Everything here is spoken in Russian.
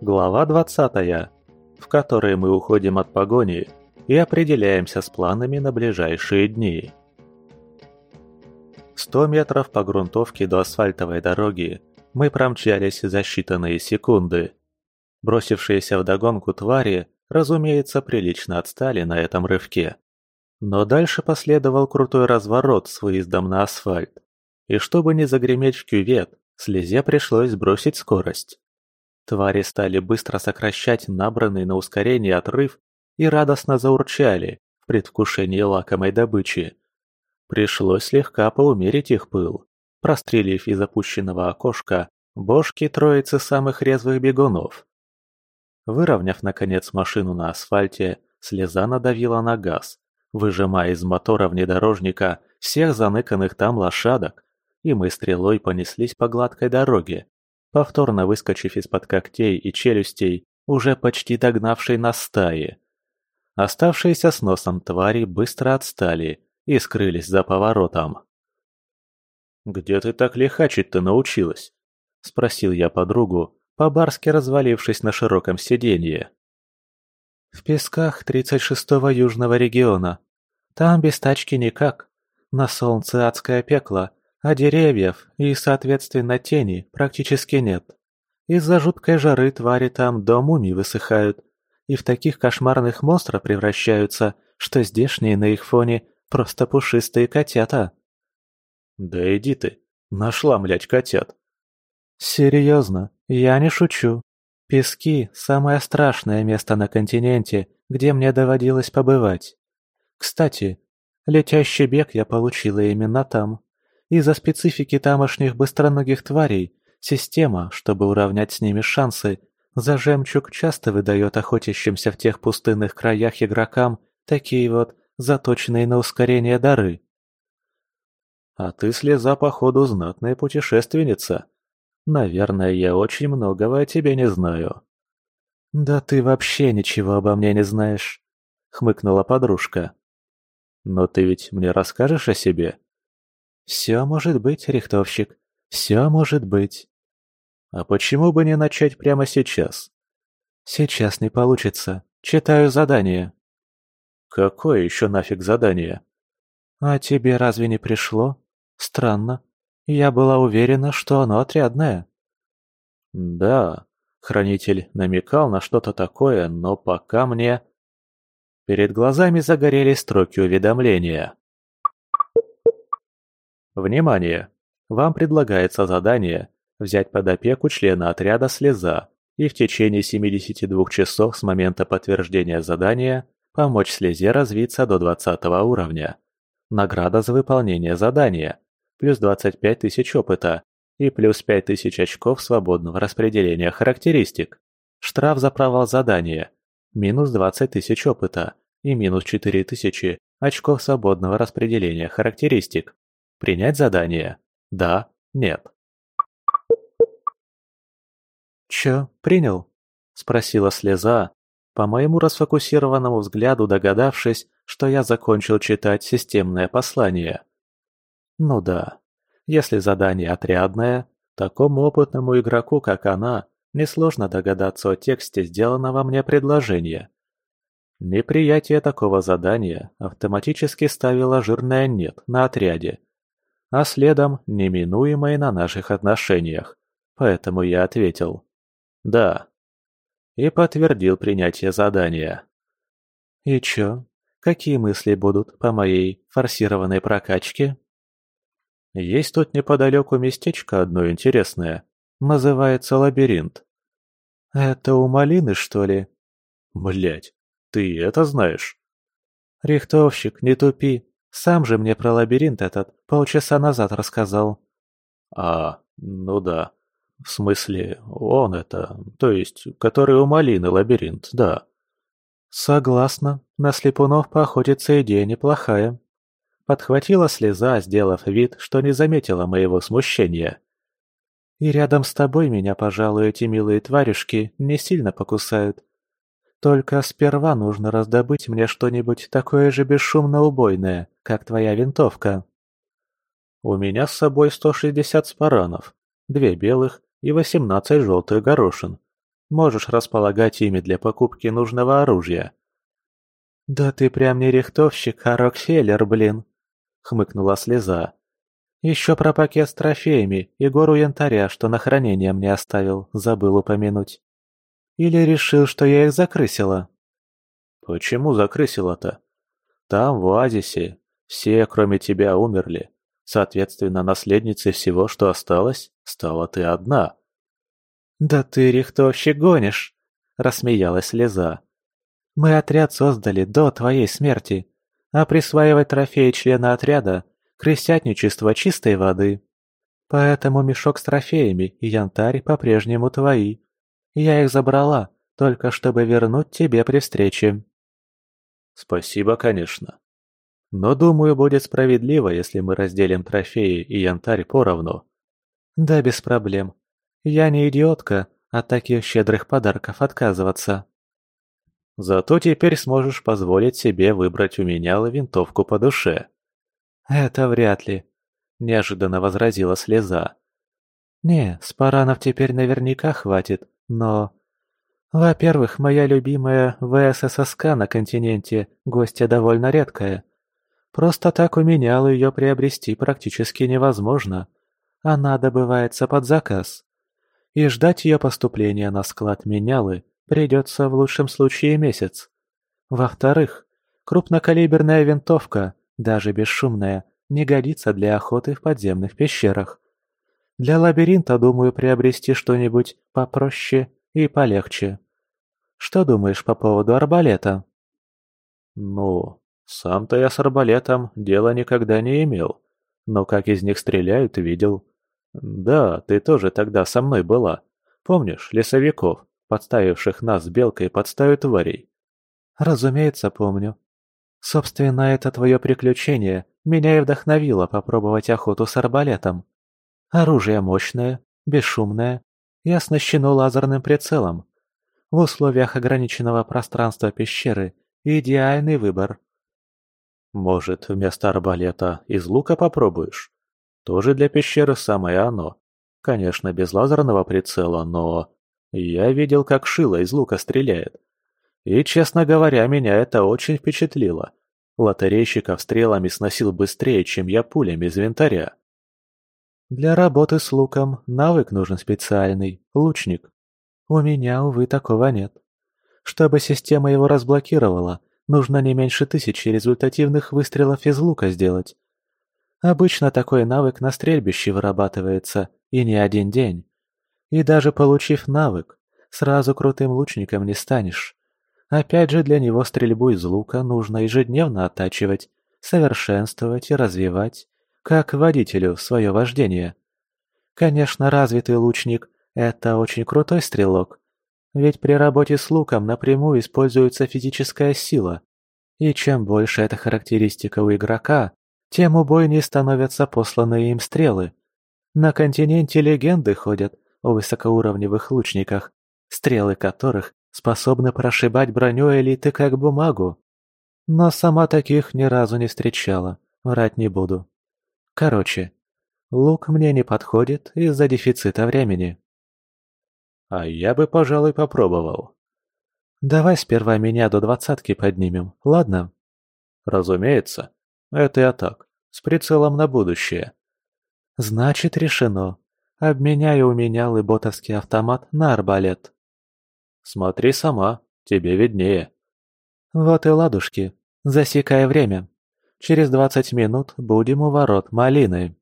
Глава 20, в которой мы уходим от погони и определяемся с планами на ближайшие дни. 100 метров по грунтовке до асфальтовой дороги мы промчались за считанные секунды. Бросившиеся вдогонку твари, разумеется, прилично отстали на этом рывке. Но дальше последовал крутой разворот с выездом на асфальт. И чтобы не загреметь в кювет, слезе пришлось сбросить скорость. Твари стали быстро сокращать набранный на ускорение отрыв и радостно заурчали в предвкушении лакомой добычи. Пришлось слегка поумерить их пыл, прострелив из опущенного окошка бошки троицы самых резвых бегунов. Выровняв, наконец, машину на асфальте, слеза надавила на газ, выжимая из мотора внедорожника всех заныканных там лошадок, и мы стрелой понеслись по гладкой дороге, повторно выскочив из-под когтей и челюстей, уже почти догнавшей нас стаи. Оставшиеся с носом твари быстро отстали и скрылись за поворотом. «Где ты так лихачить-то научилась?» – спросил я подругу, по-барски развалившись на широком сиденье. «В песках 36-го южного региона. Там без тачки никак. На солнце адское пекло, а деревьев и, соответственно, тени практически нет. Из-за жуткой жары твари там до мумий высыхают и в таких кошмарных монстров превращаются, что здешние на их фоне просто пушистые котята. Да иди ты, нашла, млять, котят. Серьезно, я не шучу. Пески – самое страшное место на континенте, где мне доводилось побывать. Кстати, летящий бег я получила именно там. Из-за специфики тамошних быстроногих тварей система, чтобы уравнять с ними шансы, за жемчуг часто выдает охотящимся в тех пустынных краях игрокам такие вот заточенные на ускорение дары. А ты, слеза, походу, знатная путешественница. Наверное, я очень многого о тебе не знаю. Да ты вообще ничего обо мне не знаешь, хмыкнула подружка. Но ты ведь мне расскажешь о себе? «Все может быть, рихтовщик, все может быть». «А почему бы не начать прямо сейчас?» «Сейчас не получится. Читаю задание». «Какое еще нафиг задание?» «А тебе разве не пришло? Странно. Я была уверена, что оно отрядное». «Да, хранитель намекал на что-то такое, но пока мне...» Перед глазами загорелись строки уведомления. Внимание! Вам предлагается задание взять под опеку члена отряда «Слеза» и в течение 72 часов с момента подтверждения задания помочь слезе развиться до 20 уровня. Награда за выполнение задания – плюс 25 тысяч опыта и плюс 5 тысяч очков свободного распределения характеристик. Штраф за провал задания – минус 20 тысяч опыта и минус 4 тысячи очков свободного распределения характеристик. Принять задание? Да, нет. «Чё, принял?» – спросила слеза, по моему расфокусированному взгляду догадавшись, что я закончил читать системное послание. Ну да, если задание отрядное, такому опытному игроку, как она, несложно догадаться о тексте сделанного мне предложения. Неприятие такого задания автоматически ставило жирное «нет» на отряде, а следом неминуемое на наших отношениях, поэтому я ответил «да» и подтвердил принятие задания. «И чё? Какие мысли будут по моей форсированной прокачке?» «Есть тут неподалеку местечко одно интересное. Называется Лабиринт». «Это у малины, что ли?» Блять, ты это знаешь?» «Рихтовщик, не тупи. Сам же мне про лабиринт этот полчаса назад рассказал. А, ну да. В смысле, он это, то есть, который у малины лабиринт, да. Согласна, на слепунов поохотиться идея неплохая. Подхватила слеза, сделав вид, что не заметила моего смущения. И рядом с тобой меня, пожалуй, эти милые тварюшки не сильно покусают. Только сперва нужно раздобыть мне что-нибудь такое же бесшумно убойное, как твоя винтовка. У меня с собой 160 спаранов, две белых и 18 желтых горошин. Можешь располагать ими для покупки нужного оружия». «Да ты прям не рихтовщик, а Рокфеллер, блин!» — хмыкнула слеза. «Еще про пакет с трофеями и гору янтаря, что на хранение мне оставил, забыл упомянуть. Или решил, что я их закрысила?» «Почему закрысила-то? Там, в оазисе, все, кроме тебя, умерли. Соответственно, наследницей всего, что осталось, стала ты одна». «Да ты, рихтовщик, гонишь!» — рассмеялась слеза. «Мы отряд создали до твоей смерти, а присваивать трофеи члена отряда — крестятничество чистой воды. Поэтому мешок с трофеями и янтарь по-прежнему твои. Я их забрала, только чтобы вернуть тебе при встрече». «Спасибо, конечно. Но, думаю, будет справедливо, если мы разделим трофеи и янтарь поровну». «Да, без проблем. Я не идиотка от таких щедрых подарков отказываться. Зато теперь сможешь позволить себе выбрать у меня винтовку по душе. Это вряд ли, неожиданно возразила слеза. Не, спаранов теперь наверняка хватит, но... Во-первых, моя любимая ВСССК на континенте гостья довольно редкая. Просто так у менял ее приобрести практически невозможно. Она добывается под заказ и ждать ее поступления на склад менялы придется в лучшем случае месяц. Во-вторых, крупнокалиберная винтовка, даже бесшумная, не годится для охоты в подземных пещерах. Для лабиринта, думаю, приобрести что-нибудь попроще и полегче. Что думаешь по поводу арбалета? Ну, сам-то я с арбалетом дела никогда не имел, но как из них стреляют, видел. «Да, ты тоже тогда со мной была. Помнишь, лесовиков, подставивших нас с Белкой под стаю тварей?» «Разумеется, помню. Собственно, это твое приключение меня и вдохновило попробовать охоту с арбалетом. Оружие мощное, бесшумное и оснащено лазерным прицелом. В условиях ограниченного пространства пещеры идеальный выбор». «Может, вместо арбалета из лука попробуешь?» Тоже для пещеры самое оно. Конечно, без лазерного прицела, но... Я видел, как Шила из лука стреляет. И, честно говоря, меня это очень впечатлило. Лотерейщиков стрелами сносил быстрее, чем я пулями из винтаря. Для работы с луком навык нужен специальный, лучник. У меня, увы, такого нет. Чтобы система его разблокировала, нужно не меньше тысячи результативных выстрелов из лука сделать. Обычно такой навык на стрельбище вырабатывается, и не один день. И даже получив навык, сразу крутым лучником не станешь. Опять же, для него стрельбу из лука нужно ежедневно оттачивать, совершенствовать и развивать, как водителю свое вождение. Конечно, развитый лучник – это очень крутой стрелок, ведь при работе с луком напрямую используется физическая сила, и чем больше эта характеристика у игрока, тем убойнее становятся посланные им стрелы. На континенте легенды ходят о высокоуровневых лучниках, стрелы которых способны прошибать броню элиты как бумагу. Но сама таких ни разу не встречала, врать не буду. Короче, лук мне не подходит из-за дефицита времени. А я бы, пожалуй, попробовал. Давай сперва меня до двадцатки поднимем, ладно? Разумеется. Это я так, с прицелом на будущее. Значит, решено. Обменяю у меня лыботовский автомат на арбалет. Смотри сама, тебе виднее. Вот и ладушки. Засекай время. Через двадцать минут будем у ворот малины.